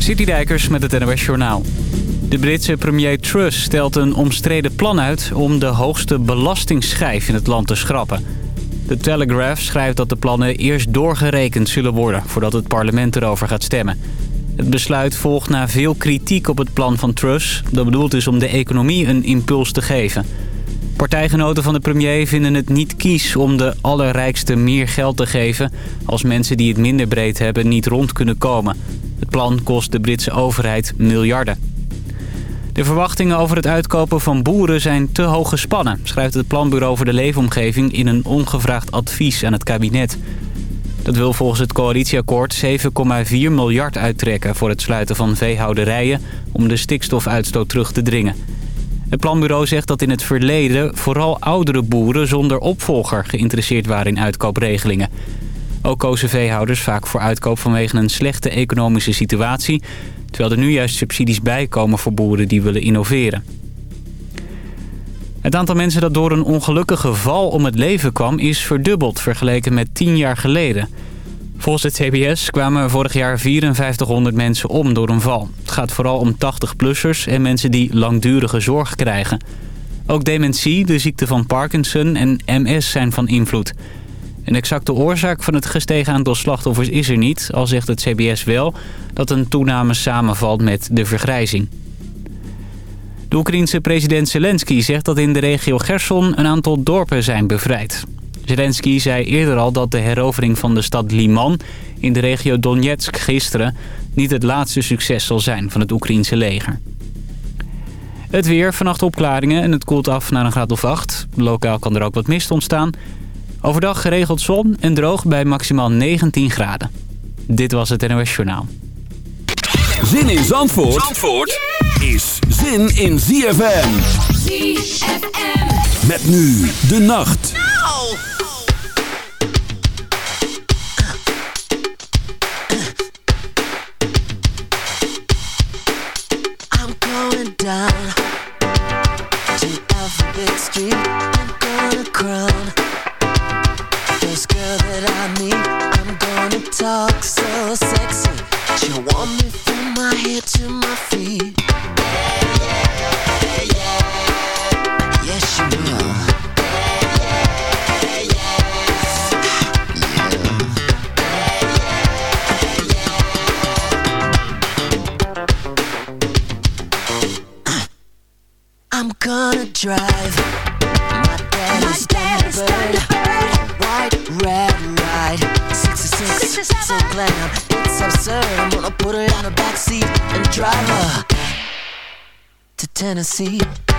Citydijkers met het NOS Journaal. De Britse premier Truss stelt een omstreden plan uit om de hoogste belastingsschijf in het land te schrappen. De Telegraph schrijft dat de plannen eerst doorgerekend zullen worden voordat het parlement erover gaat stemmen. Het besluit volgt na veel kritiek op het plan van Truss. Dat bedoeld is om de economie een impuls te geven. Partijgenoten van de premier vinden het niet kies om de allerrijkste meer geld te geven... als mensen die het minder breed hebben niet rond kunnen komen. Het plan kost de Britse overheid miljarden. De verwachtingen over het uitkopen van boeren zijn te hoog gespannen... schrijft het Planbureau voor de Leefomgeving in een ongevraagd advies aan het kabinet. Dat wil volgens het coalitieakkoord 7,4 miljard uittrekken... voor het sluiten van veehouderijen om de stikstofuitstoot terug te dringen. Het planbureau zegt dat in het verleden vooral oudere boeren zonder opvolger geïnteresseerd waren in uitkoopregelingen. Ook kozen veehouders vaak voor uitkoop vanwege een slechte economische situatie... terwijl er nu juist subsidies bijkomen voor boeren die willen innoveren. Het aantal mensen dat door een ongelukkige val om het leven kwam is verdubbeld vergeleken met 10 jaar geleden. Volgens het CBS kwamen vorig jaar 5400 mensen om door een val. Het gaat vooral om 80-plussers en mensen die langdurige zorg krijgen. Ook dementie, de ziekte van Parkinson en MS zijn van invloed. Een exacte oorzaak van het gestegen aantal slachtoffers is er niet... al zegt het CBS wel dat een toename samenvalt met de vergrijzing. De Oekraïense president Zelensky zegt dat in de regio Gerson een aantal dorpen zijn bevrijd. Zelensky zei eerder al dat de herovering van de stad Liman in de regio Donetsk gisteren niet het laatste succes zal zijn van het Oekraïense leger. Het weer, vannacht opklaringen en het koelt af naar een graad of 8. Lokaal kan er ook wat mist ontstaan. Overdag geregeld zon en droog bij maximaal 19 graden. Dit was het NOS Journaal. Zin in Zandvoort, Zandvoort is zin in ZFM. ZFM. Met nu de nacht. I'm going down Tennessee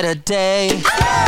better day.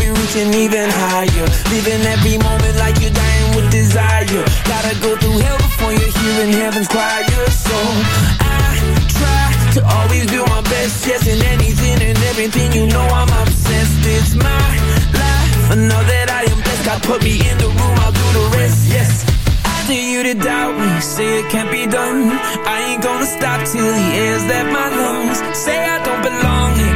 reaching even higher. Living every moment like you're dying with desire. Gotta go through hell before you're hearing heaven's choir. So I try to always do my best, yes, in anything and everything. You know I'm obsessed. It's my life. I know that I am blessed. God put me in the room, I'll do the rest. Yes. Dare you to doubt me, say it can't be done. I ain't gonna stop till the air's left my lungs. Say I don't belong here,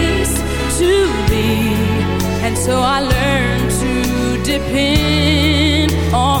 so I learned to depend on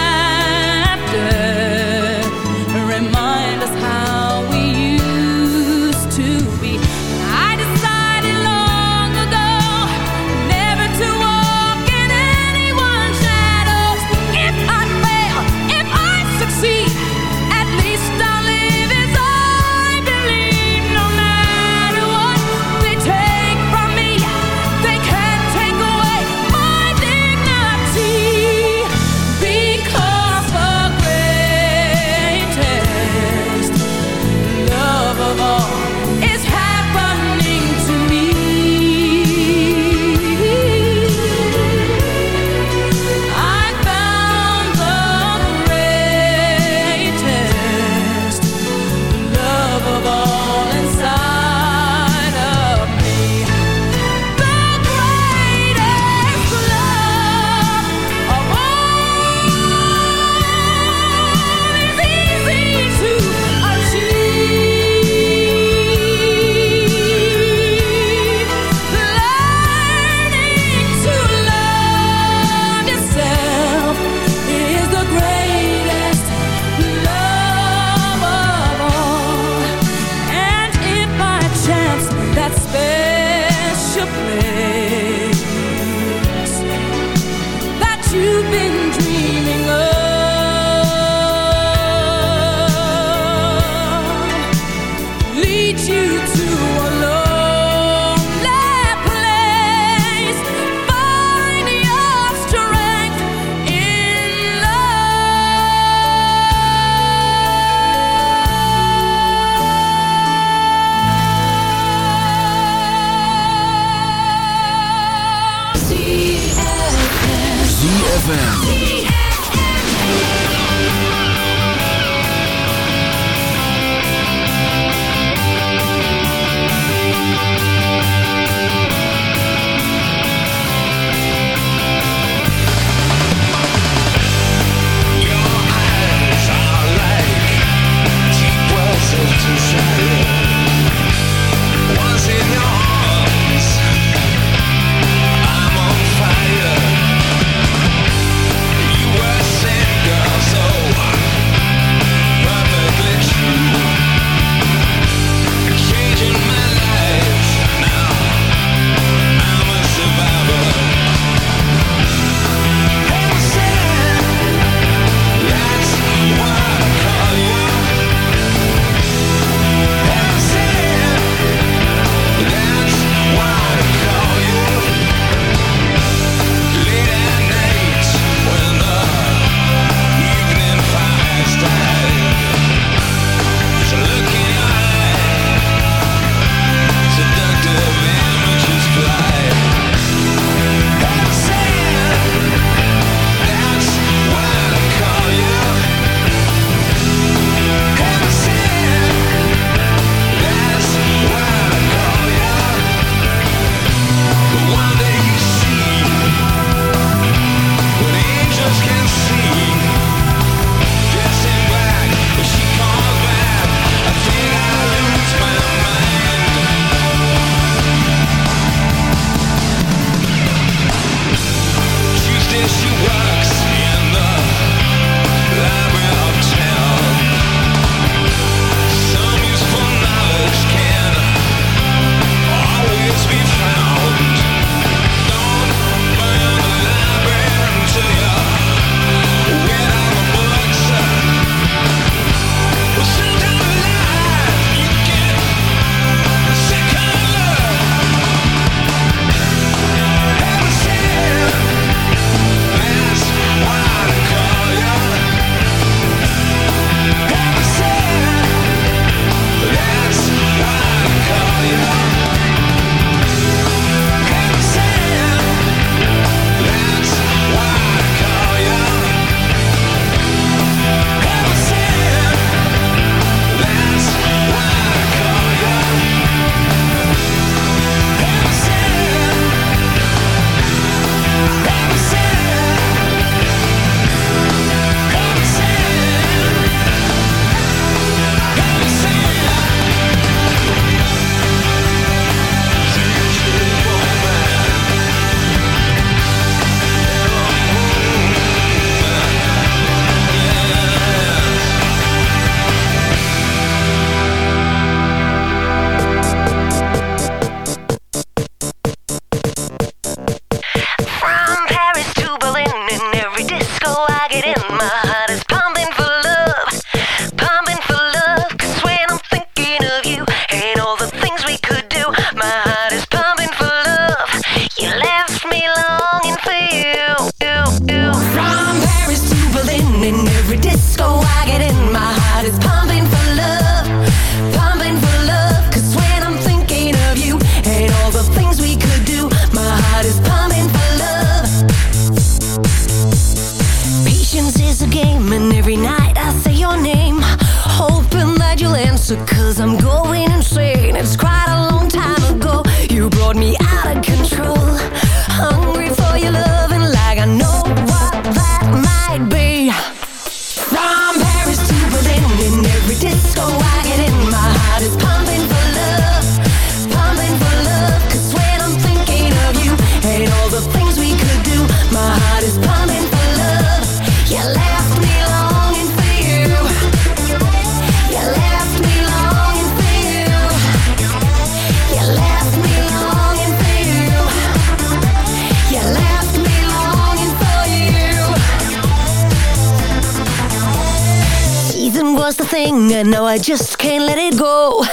I just can't let it go.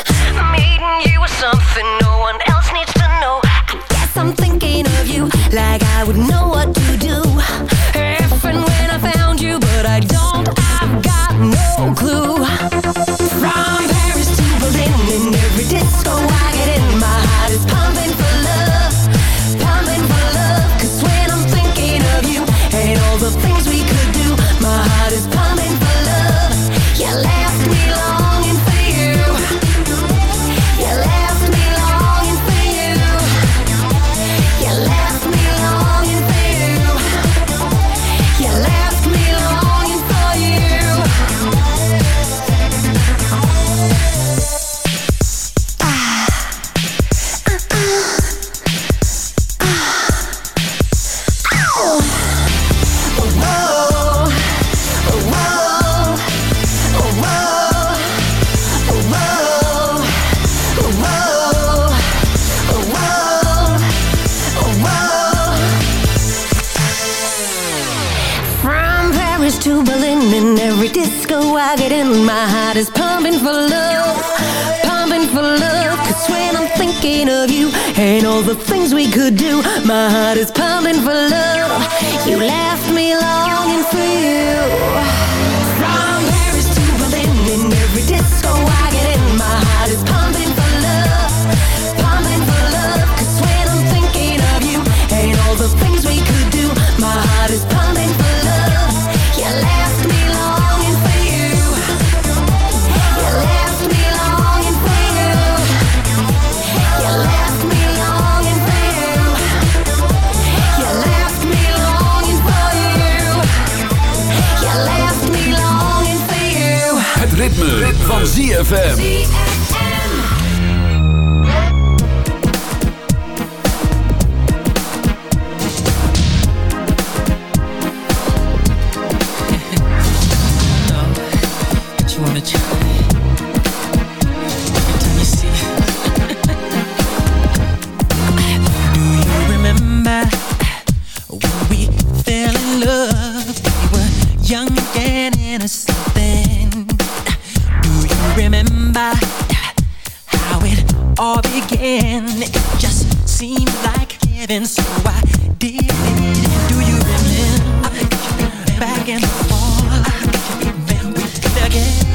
not as ZFM. remember how it all began. It just seemed like heaven, so I did it. Do you remember back in the fall? We did again.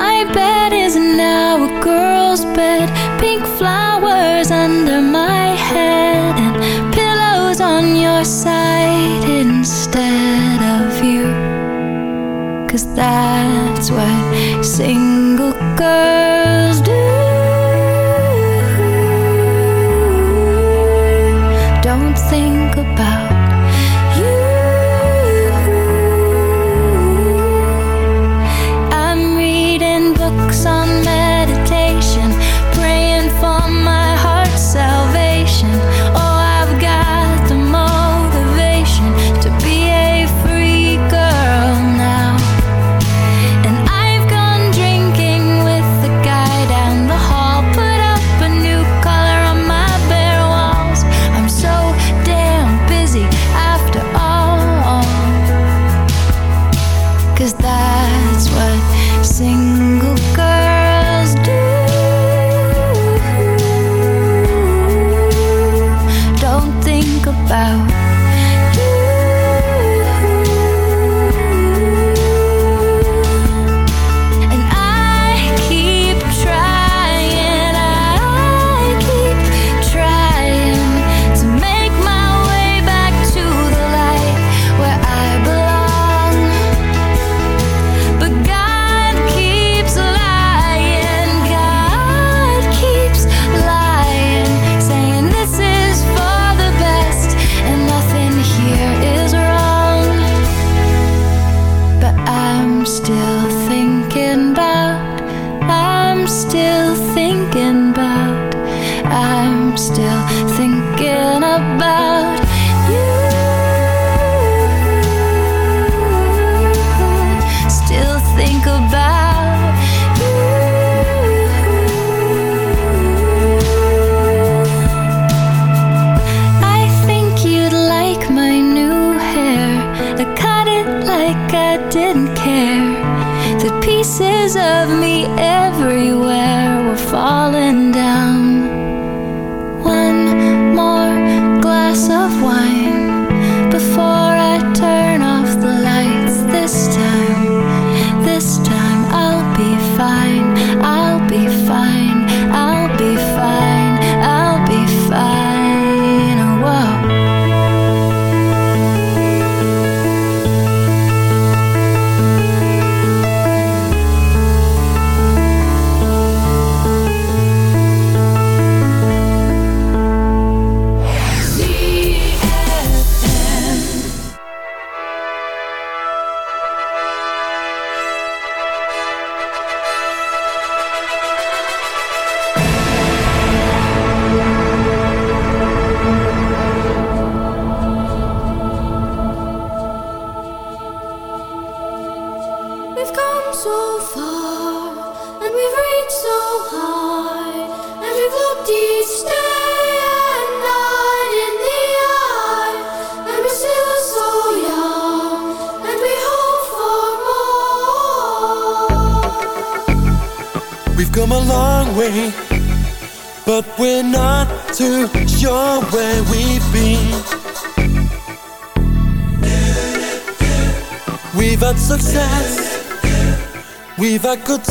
My bed is now a girl's bed, pink flowers under my head, and pillows on your side instead of you. Cause that's what single girls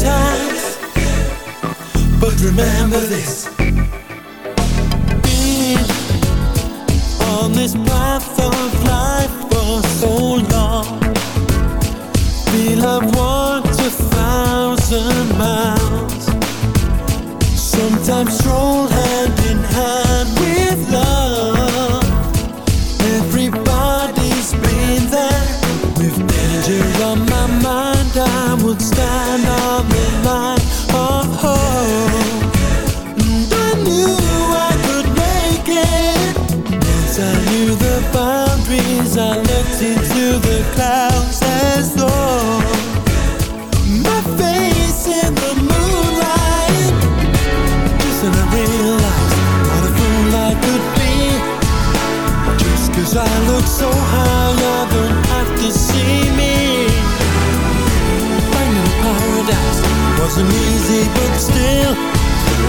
times. But remember this. Being on this path of life for so long. We'll have walked a thousand miles. Sometimes strolled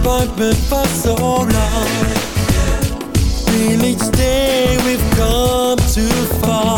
apartment for so long feel each day we've come too far.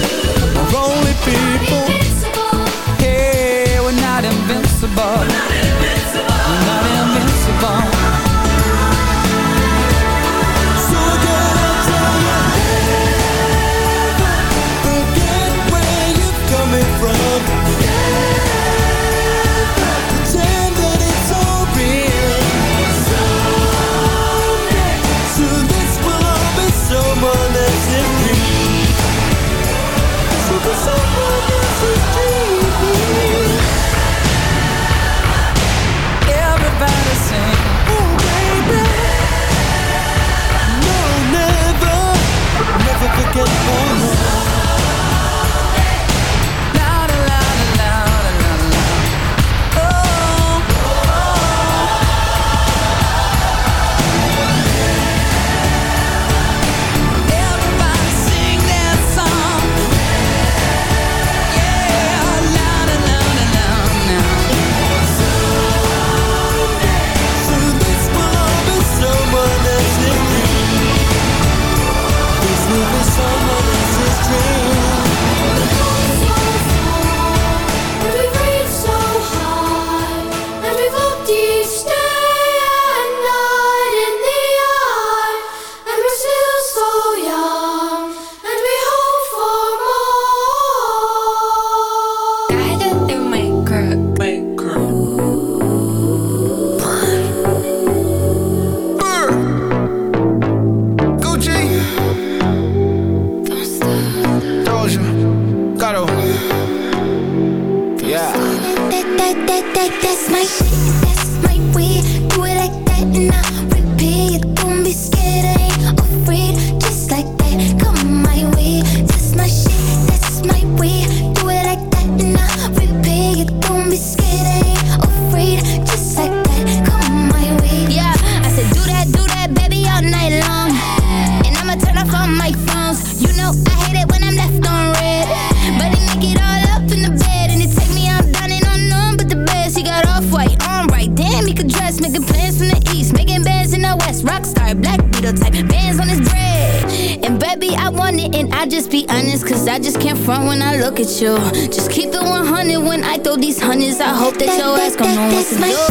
Ass gon'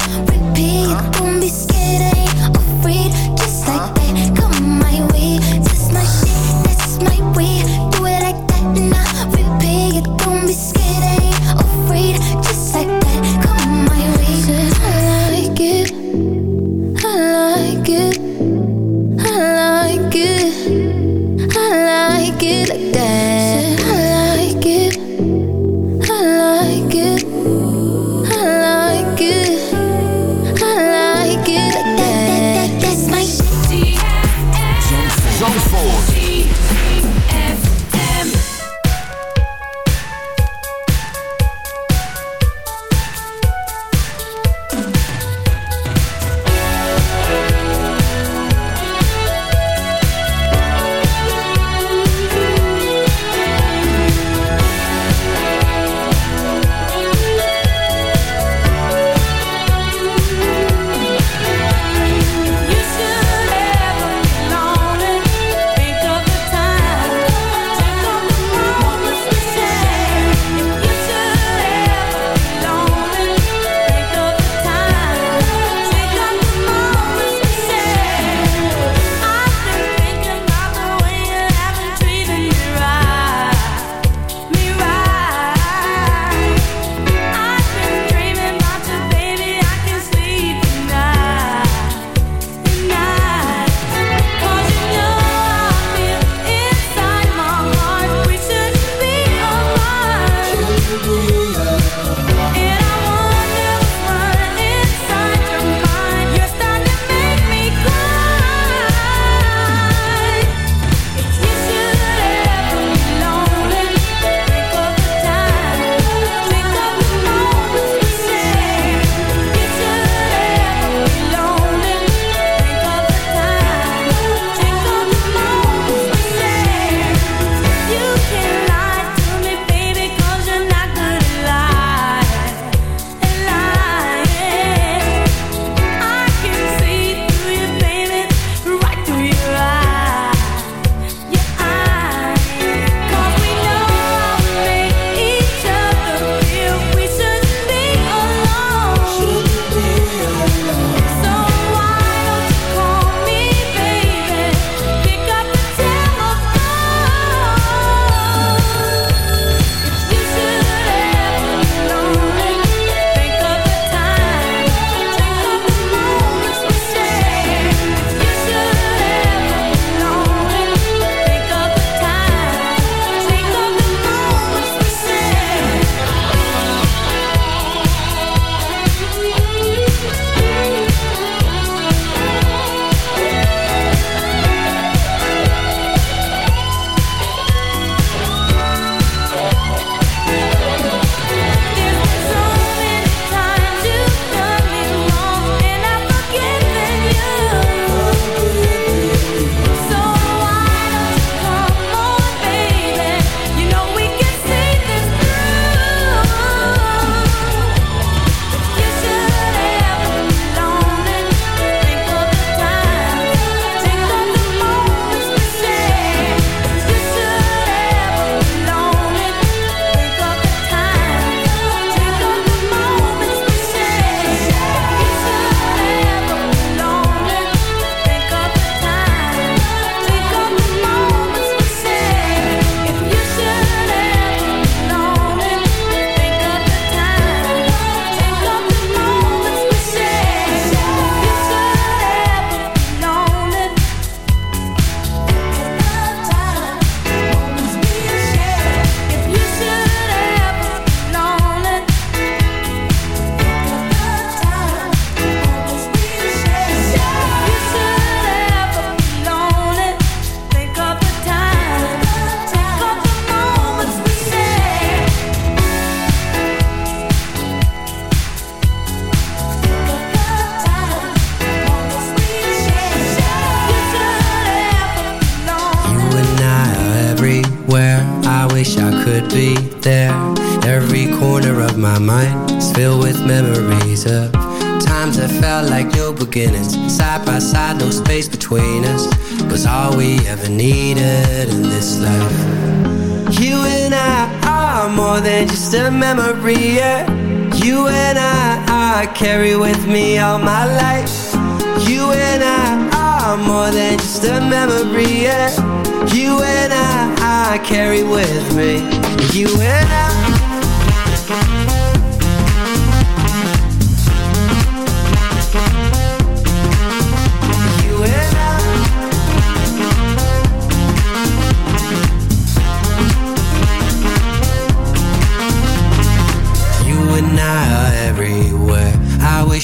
us was all we ever needed in this life. You and I are more than just a memory. Yeah. You and I, I carry with me all my life. You and I are more than just a memory. Yeah. You and I, I carry with me. You and I.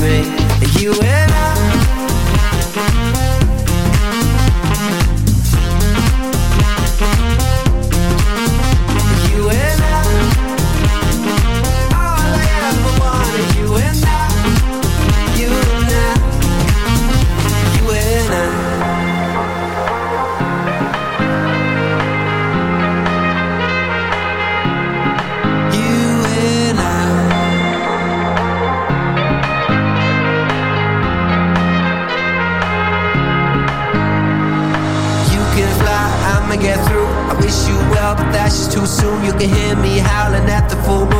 Me. You soon. You can hear me howling at the full moon.